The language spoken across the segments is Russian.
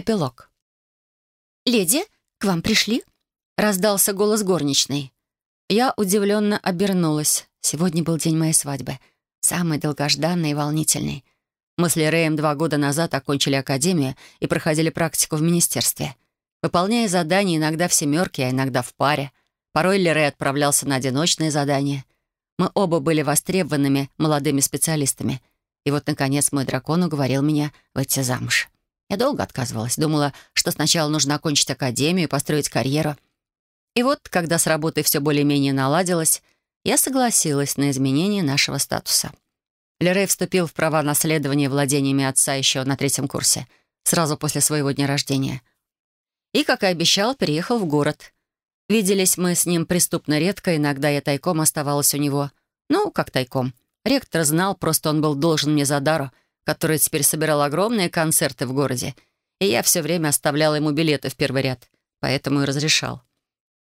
Эпилог. «Леди, к вам пришли?» — раздался голос горничной. Я удивленно обернулась. Сегодня был день моей свадьбы. Самый долгожданный и волнительный. Мы с Лереем два года назад окончили академию и проходили практику в министерстве. Выполняя задания иногда в семерке, а иногда в паре. Порой Лерей отправлялся на одиночные задания. Мы оба были востребованными молодыми специалистами. И вот, наконец, мой дракон уговорил меня выйти замуж. Я долго отказывалась. Думала, что сначала нужно окончить академию и построить карьеру. И вот, когда с работой все более-менее наладилось, я согласилась на изменение нашего статуса. Лерей вступил в права наследования владениями отца еще на третьем курсе, сразу после своего дня рождения. И, как и обещал, переехал в город. Виделись мы с ним преступно редко, иногда я тайком оставалась у него. Ну, как тайком. Ректор знал, просто он был должен мне за дару, который теперь собирал огромные концерты в городе, и я все время оставляла ему билеты в первый ряд, поэтому и разрешал.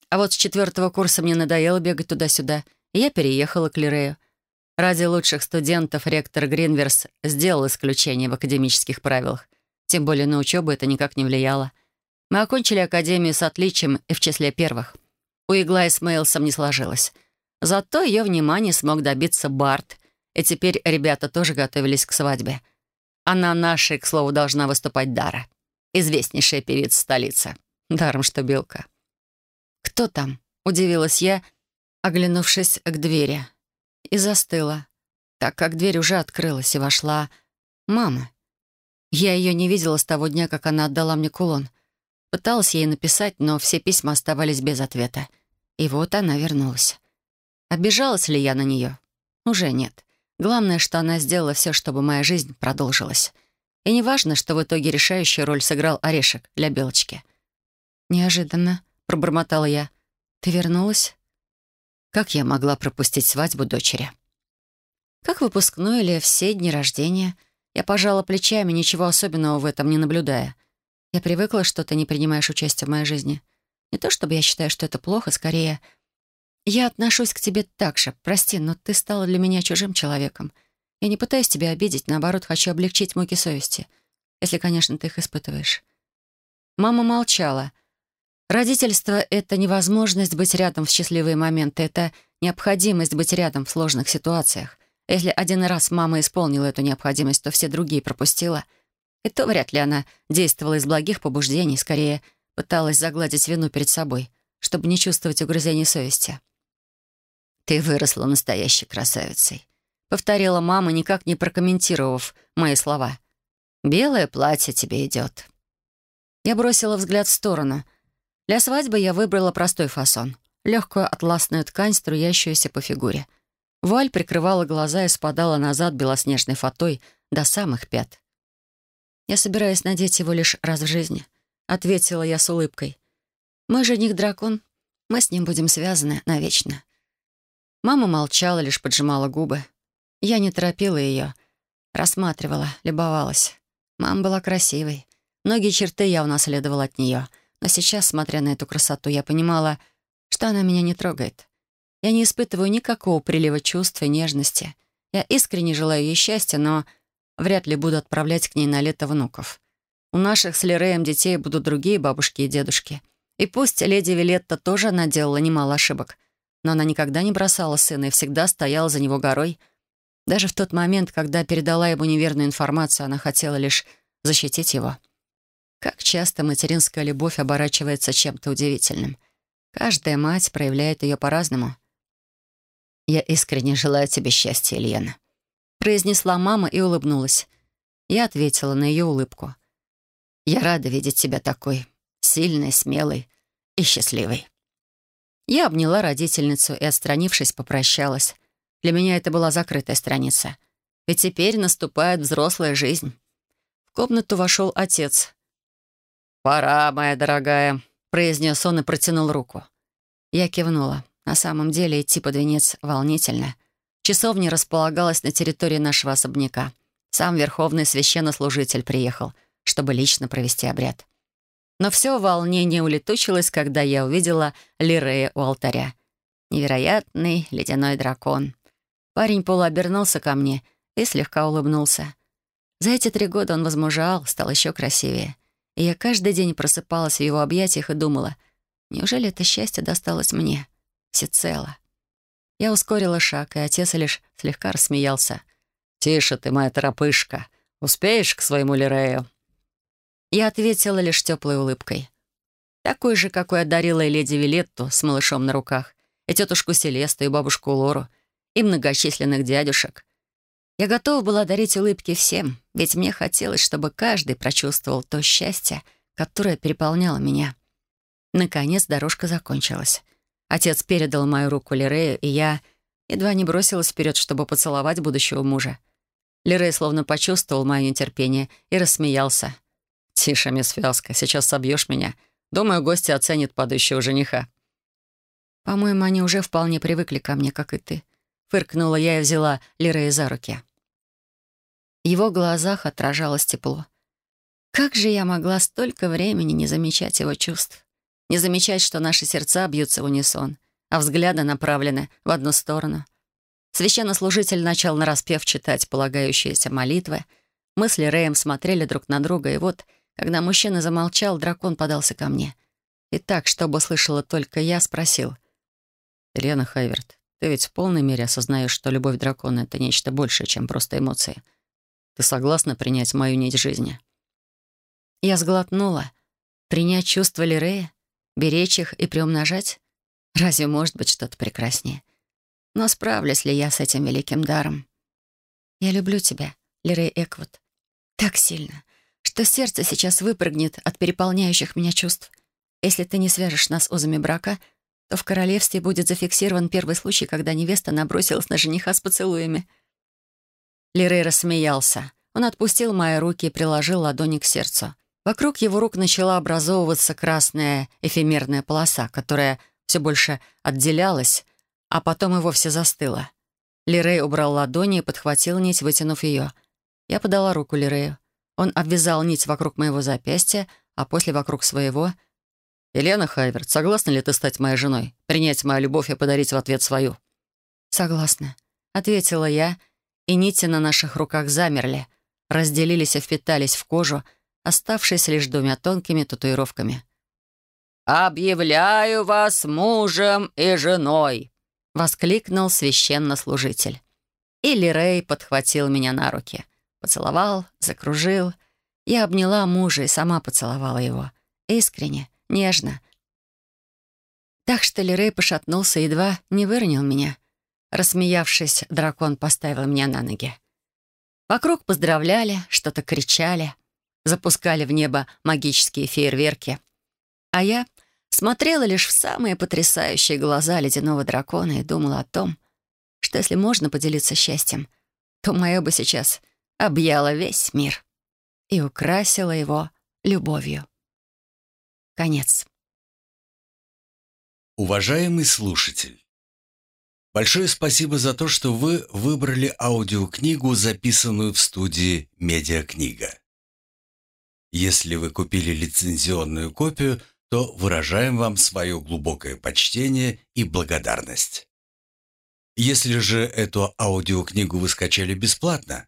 А вот с четвертого курса мне надоело бегать туда-сюда, и я переехала к Лирею. Ради лучших студентов ректор Гринверс сделал исключение в академических правилах. Тем более на учебу это никак не влияло. Мы окончили академию с отличием и в числе первых. У Иглай с Мейлсом не сложилось. Зато ее внимание смог добиться Барт, и теперь ребята тоже готовились к свадьбе. А на нашей, к слову, должна выступать Дара, известнейшая певица столицы. Даром, что белка. «Кто там?» — удивилась я, оглянувшись к двери. И застыла, так как дверь уже открылась, и вошла мама. Я ее не видела с того дня, как она отдала мне кулон. Пыталась ей написать, но все письма оставались без ответа. И вот она вернулась. Обижалась ли я на нее? Уже нет. Главное, что она сделала все, чтобы моя жизнь продолжилась. И не важно, что в итоге решающую роль сыграл орешек для Белочки. «Неожиданно», — пробормотала я. «Ты вернулась?» Как я могла пропустить свадьбу дочери? Как выпускной или все дни рождения, я пожала плечами, ничего особенного в этом не наблюдая. Я привыкла, что ты не принимаешь участие в моей жизни. Не то чтобы я считаю, что это плохо, скорее я отношусь к тебе так же. Прости, но ты стала для меня чужим человеком. Я не пытаюсь тебя обидеть, наоборот, хочу облегчить муки совести. Если, конечно, ты их испытываешь». Мама молчала. Родительство — это невозможность быть рядом в счастливые моменты, это необходимость быть рядом в сложных ситуациях. Если один раз мама исполнила эту необходимость, то все другие пропустила. И то вряд ли она действовала из благих побуждений, скорее пыталась загладить вину перед собой, чтобы не чувствовать угрызений совести. «Ты выросла настоящей красавицей», — повторила мама, никак не прокомментировав мои слова. «Белое платье тебе идет». Я бросила взгляд в сторону. Для свадьбы я выбрала простой фасон. Легкую атласную ткань, струящуюся по фигуре. Вуаль прикрывала глаза и спадала назад белоснежной фатой до самых пят. «Я собираюсь надеть его лишь раз в жизни», — ответила я с улыбкой. «Мой жених — дракон. Мы с ним будем связаны навечно. Мама молчала, лишь поджимала губы. Я не торопила ее. Рассматривала, любовалась. Мама была красивой. Многие черты я унаследовала от нее. Но сейчас, смотря на эту красоту, я понимала, что она меня не трогает. Я не испытываю никакого прилива чувств и нежности. Я искренне желаю ей счастья, но вряд ли буду отправлять к ней на лето внуков. У наших с Лереем детей будут другие бабушки и дедушки. И пусть леди Вилетта тоже наделала немало ошибок — но она никогда не бросала сына и всегда стояла за него горой. Даже в тот момент, когда передала ему неверную информацию, она хотела лишь защитить его. Как часто материнская любовь оборачивается чем-то удивительным. Каждая мать проявляет ее по-разному. «Я искренне желаю тебе счастья, Ильена», — произнесла мама и улыбнулась. Я ответила на ее улыбку. «Я рада видеть тебя такой, сильной, смелой и счастливой». Я обняла родительницу и, отстранившись, попрощалась. Для меня это была закрытая страница. Ведь теперь наступает взрослая жизнь. В комнату вошел отец. «Пора, моя дорогая», — произнес он и протянул руку. Я кивнула. На самом деле идти под венец волнительно. Часовня располагалась на территории нашего особняка. Сам верховный священнослужитель приехал, чтобы лично провести обряд. Но все волнение улетучилось, когда я увидела Лирея у алтаря. Невероятный ледяной дракон. Парень полуобернулся ко мне и слегка улыбнулся. За эти три года он возмужал, стал еще красивее. И я каждый день просыпалась в его объятиях и думала, неужели это счастье досталось мне? Всецело. Я ускорила шаг, и отец лишь слегка рассмеялся. «Тише ты, моя торопышка. Успеешь к своему Лирею?» Я ответила лишь теплой улыбкой. Такой же, какой одарила и леди Вилетту с малышом на руках, и тетушку Селесту, и бабушку Лору, и многочисленных дядюшек. Я готова была дарить улыбки всем, ведь мне хотелось, чтобы каждый прочувствовал то счастье, которое переполняло меня. Наконец дорожка закончилась. Отец передал мою руку Лирею, и я едва не бросилась вперед, чтобы поцеловать будущего мужа. Лирей словно почувствовал мое нетерпение и рассмеялся. «Тише, мисс Фиаско, сейчас собьешь меня. Думаю, гости оценят падающего жениха». «По-моему, они уже вполне привыкли ко мне, как и ты», — фыркнула я и взяла Лирея за руки. В его глазах отражалось тепло. Как же я могла столько времени не замечать его чувств? Не замечать, что наши сердца бьются в унисон, а взгляды направлены в одну сторону. Священнослужитель начал нараспев читать полагающиеся молитвы. Мы с Лиреем смотрели друг на друга, и вот — когда мужчина замолчал, дракон подался ко мне. И так, чтобы слышала только я, спросил. «Елена Хайверт, ты ведь в полной мере осознаешь, что любовь дракона — это нечто большее, чем просто эмоции. Ты согласна принять мою нить жизни?» Я сглотнула. Принять чувства Лирея, беречь их и приумножать? Разве может быть что-то прекраснее? Но справлюсь ли я с этим великим даром? Я люблю тебя, Лирей Эквуд, так сильно, что сердце сейчас выпрыгнет от переполняющих меня чувств. Если ты не свяжешь нас узами брака, то в королевстве будет зафиксирован первый случай, когда невеста набросилась на жениха с поцелуями». Лирей рассмеялся. Он отпустил мои руки и приложил ладони к сердцу. Вокруг его рук начала образовываться красная эфемерная полоса, которая все больше отделялась, а потом и вовсе застыла. Лирей убрал ладони и подхватил нить, вытянув ее. Я подала руку Лирею. Он обвязал нить вокруг моего запястья, а после вокруг своего. «Елена Хайверт, согласна ли ты стать моей женой, принять мою любовь и подарить в ответ свою?» «Согласна», — ответила я, и нити на наших руках замерли, разделились и впитались в кожу, оставшись лишь двумя тонкими татуировками. «Объявляю вас мужем и женой!» — воскликнул священнослужитель. И Лирей подхватил меня на руки. Поцеловал, закружил. Я обняла мужа и сама поцеловала его. Искренне, нежно. Так что Лерей пошатнулся и едва не выронил меня. Рассмеявшись, дракон поставил меня на ноги. Вокруг поздравляли, что-то кричали, запускали в небо магические фейерверки. А я смотрела лишь в самые потрясающие глаза ледяного дракона и думала о том, что если можно поделиться счастьем, то мое бы сейчас объяла весь мир и украсила его любовью. Конец. Уважаемый слушатель, большое спасибо за то, что вы выбрали аудиокнигу, записанную в студии «Медиакнига». Если вы купили лицензионную копию, то выражаем вам свое глубокое почтение и благодарность. Если же эту аудиокнигу вы скачали бесплатно,